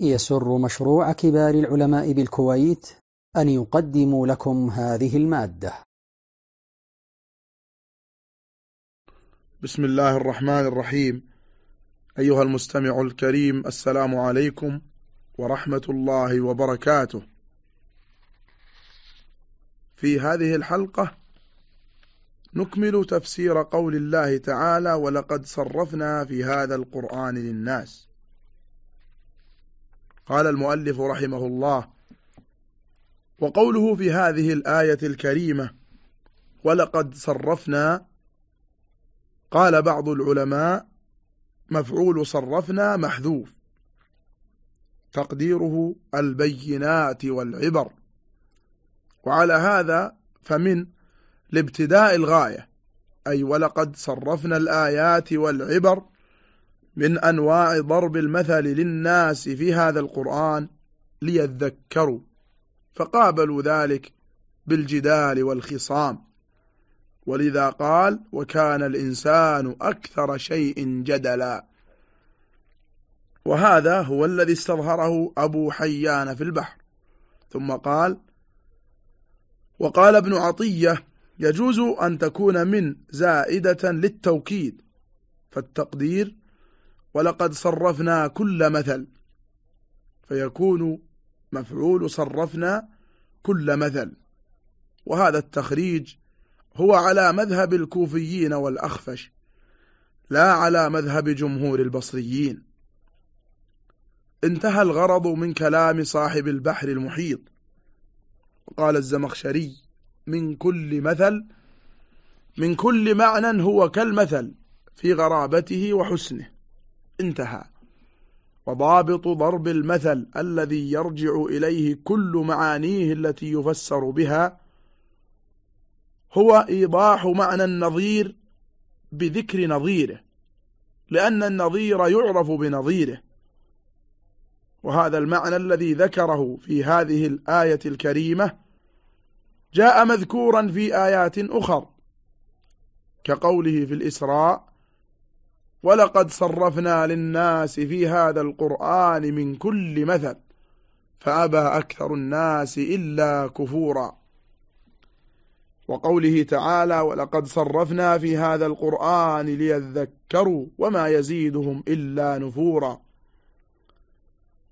يسر مشروع كبار العلماء بالكويت أن يقدم لكم هذه المادة. بسم الله الرحمن الرحيم. أيها المستمع الكريم السلام عليكم ورحمة الله وبركاته. في هذه الحلقة نكمل تفسير قول الله تعالى ولقد صرفنا في هذا القرآن للناس قال المؤلف رحمه الله. وقوله في هذه الآية الكريمة ولقد صرفنا قال بعض العلماء مفعول صرفنا محذوف. تقديره البينات والعبر. وعلى هذا فمن لابتداء الغاية أي ولقد صرفنا الآيات والعبر من أنواع ضرب المثل للناس في هذا القرآن ليذكروا فقابلوا ذلك بالجدال والخصام. ولذا قال وكان الإنسان أكثر شيء جدلا. وهذا هو الذي استظهره أبو حيان في البحر. ثم قال وقال ابن عطية يجوز أن تكون من زائدة للتوكيد فالتقدير ولقد صرفنا كل مثل. فيكون مفعول صرفنا كل مثل. وهذا التخريج هو على مذهب الكوفيين والأخفش لا على مذهب جمهور البصريين. انتهى الغرض من كلام صاحب البحر المحيط. قال الزمخشري من كل مثل من كل معنى هو كالمثل في غرابته وحسنه. انتهى. وضابط ضرب المثل الذي يرجع إليه كل معانيه التي يفسر بها هو إيضاح معنى النظير بذكر نظيره لأن النظير يعرف بنظيره. وهذا المعنى الذي ذكره في هذه الآية الكريمة جاء مذكورا في آيات أخر كقوله في الإسراء ولقد صرفنا للناس في هذا القرآن من كل مثل فأبى أكثر الناس إلا كفورا. وقوله تعالى ولقد صرفنا في هذا القرآن ليذكروا وما يزيدهم إلا نفورا.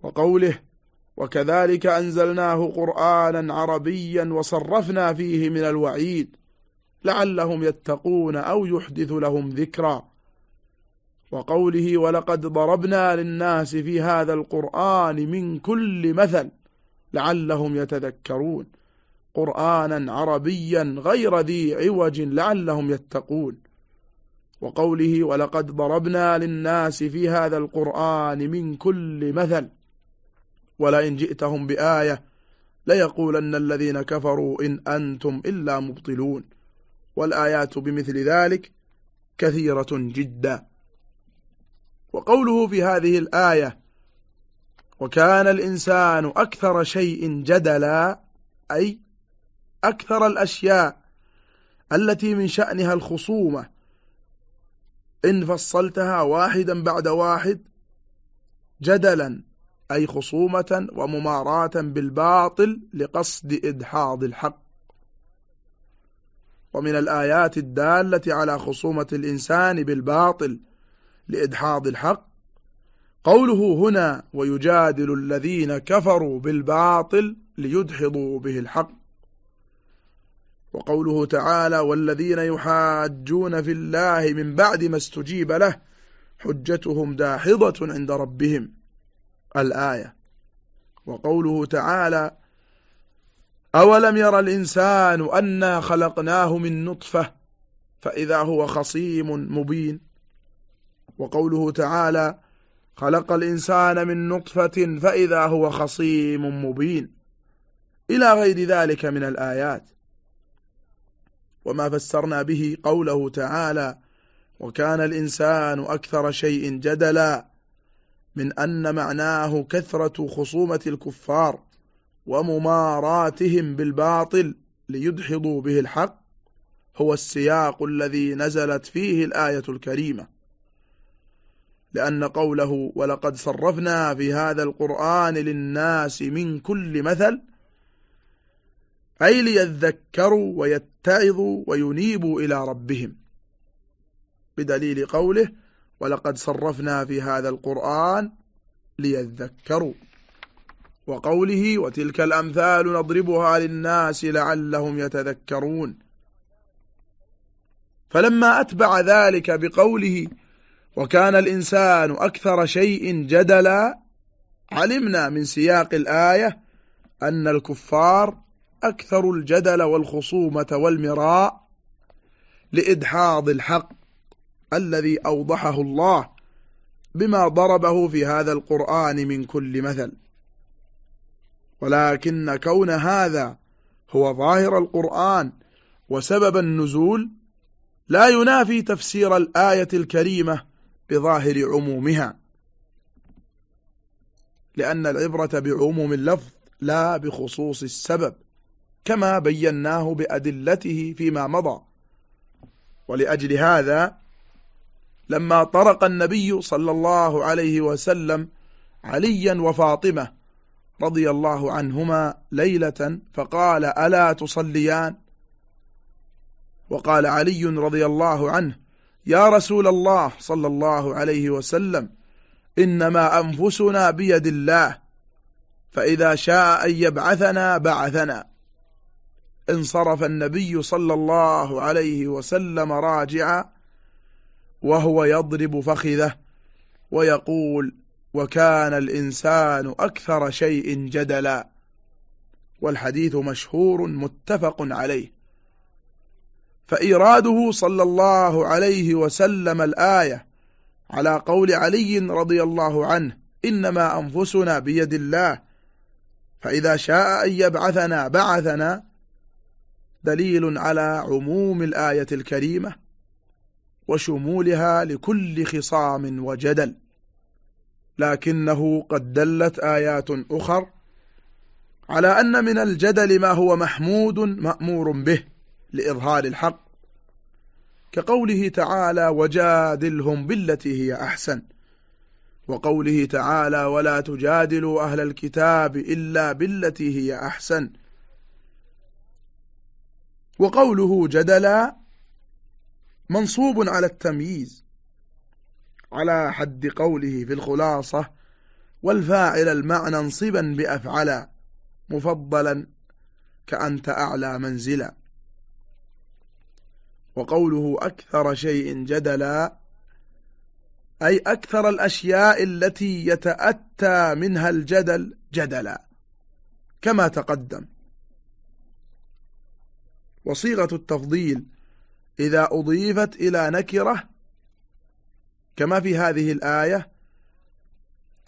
وقوله وكذلك أنزلناه قرآنا عربيا وصرفنا فيه من الوعيد لعلهم يتقون أو يحدث لهم ذكرا. وقوله ولقد ضربنا للناس في هذا القرآن من كل مثل لعلهم يتذكرون قرآنا عربيا غير ذي عوج لعلهم يتقون. وقوله ولقد ضربنا للناس في هذا القرآن من كل مثل ولئن جئتهم بآية ليقولن الذين كفروا إن أنتم إلا مبطلون. والآيات بمثل ذلك كثيرة جدا. وقوله في هذه الآية وكان الإنسان أكثر شيء جدلا أي أكثر الأشياء التي من شأنها الخصومة إن فصلتها واحدا بعد واحد جدلا أي خصومة ومماراة بالباطل لقصد إدحاض الحق. ومن الآيات الدالة على خصومة الإنسان بالباطل لإدحاض الحق. قوله هنا ويجادل الذين كفروا بالباطل ليدحضوا به الحق. وقوله تعالى والذين يحاجون في الله من بعد ما استجيب له حجتهم داحضة عند ربهم. الآية. وقوله تعالى أولم ير الإنسان أنا خلقناه من نطفة فإذا هو خصيم مبين. وقوله تعالى خلق الإنسان من نطفة فإذا هو خصيم مبين. إلى غير ذلك من الآيات. وما فسرنا به قوله تعالى وكان الإنسان أكثر شيء جدلا من أن معناه كثرة خصومة الكفار ومماراتهم بالباطل ليدحضوا به الحق. هو السياق الذي نزلت فيه الآية الكريمة. لأن قوله ولقد صرفنا في هذا القرآن للناس من كل مثل أي ليذكروا ويتعظوا وينيبوا إلى ربهم. بدليل قوله ولقد صرفنا في هذا القرآن ليذكروا. وقوله وتلك الأمثال نضربها للناس لعلهم يتذكرون. فلما أتبع ذلك بقوله وكان الإنسان أكثر شيء جدلا علمنا من سياق الآية أن الكفار أكثر الجدل والخصومة والمراء لإدحاض الحق الذي أوضحه الله بما ضربه في هذا القرآن من كل مثل. ولكن كون هذا هو ظاهر القرآن وسبب النزول لا ينافي تفسير الآية الكريمة بظاهر عمومها. لأن العبرة بعموم اللفظ لا بخصوص السبب كما بيناه بأدلته فيما مضى. ولأجل هذا لما طرق النبي صلى الله عليه وسلم عليا وفاطمة رضي الله عنهما ليلة فقال ألا تصليان؟ وقال علي رضي الله عنه يا رسول الله صلى الله عليه وسلم إنما أنفسنا بيد الله فإذا شاء أن يبعثنا بعثنا. انصرف النبي صلى الله عليه وسلم راجعا وهو يضرب فخذه ويقول وكان الإنسان أكثر شيء جدلا والحديث مشهور متفق عليه. فإيراده صلى الله عليه وسلم الآية على قول علي رضي الله عنه إنما أنفسنا بيد الله فإذا شاء أن يبعثنا بعثنا دليل على عموم الآية الكريمة وشمولها لكل خصام وجدل لكنه قد دلت آيات أخر على أن من الجدل ما هو محمود مأمور به. لإظهار الحق. كقوله تعالى وجادلهم بالتي هي أحسن. وقوله تعالى ولا تجادلوا أهل الكتاب إلا بالتي هي أحسن. وقوله جدلا منصوب على التمييز على حد قوله في الخلاصة والفاعل المعنى انصبا بأفعلا مفضلا كأنت أعلى منزلا. وقوله أكثر شيء جدلا أي أكثر الأشياء التي يتأتى منها الجدل جدلا كما تقدم. وصيغة التفضيل إذا أضيفت إلى نكرة كما في هذه الآية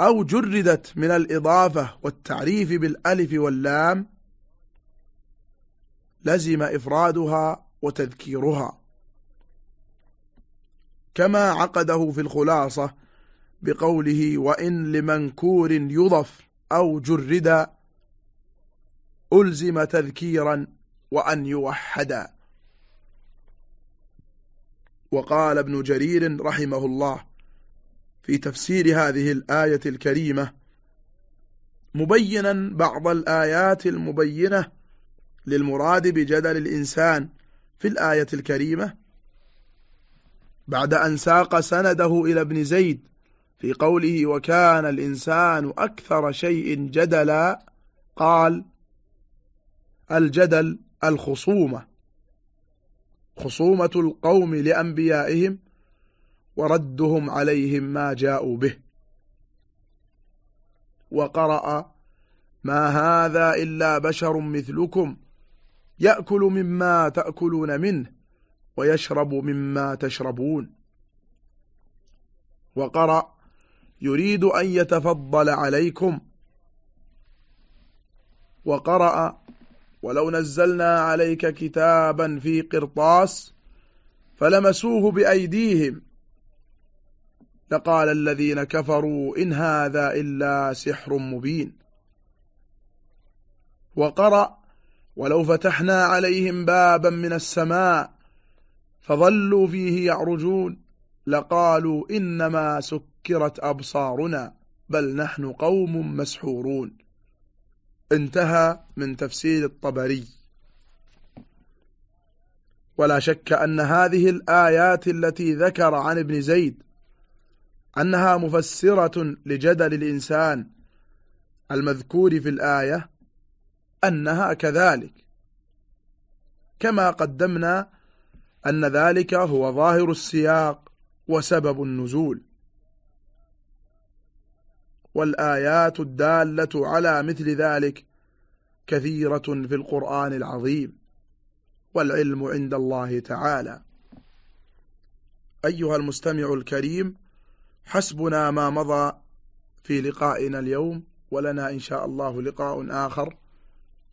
أو جردت من الإضافة والتعريف بالألف واللام لزم إفرادها وتذكيرها. كما عقده في الخلاصة بقوله وإن لمنكور يضف أو جرد ألزم تذكيرا وأن يوحدا وقال ابن جرير رحمه الله في تفسير هذه الآية الكريمة مبينا بعض الآيات المبينة للمراد بجدل الإنسان في الآية الكريمة بعد أن ساق سنده إلى ابن زيد في قوله وكان الإنسان أكثر شيء جدلا قال الجدل الخصومة خصومة القوم لأنبيائهم وردهم عليهم ما جاءوا به. وقرأ ما هذا إلا بشر مثلكم يأكل مما تأكلون منه ويشرب مما تشربون. وقرأ يريد أن يتفضل عليكم. وقرأ ولو نزلنا عليك كتابا في قرطاس فلمسوه بأيديهم. لقال الذين كفروا إن هذا إلا سحر مبين. وقرأ ولو فتحنا عليهم بابا من السماء فظلوا فيه يعرجون لقالوا إنما سكرت أبصارنا بل نحن قوم مسحورون. انتهى من تفسير الطبري. ولا شك أن هذه الآيات التي ذكر عن ابن زيد أنها مفسرة لجدل الإنسان المذكور في الآية أنها كذلك. كما قدمنا أن ذلك هو ظاهر السياق وسبب النزول. والآيات الدالة على مثل ذلك كثيرة في القرآن العظيم والعلم عند الله تعالى. أيها المستمع الكريم حسبنا ما مضى في لقائنا اليوم ولنا إن شاء الله لقاء آخر.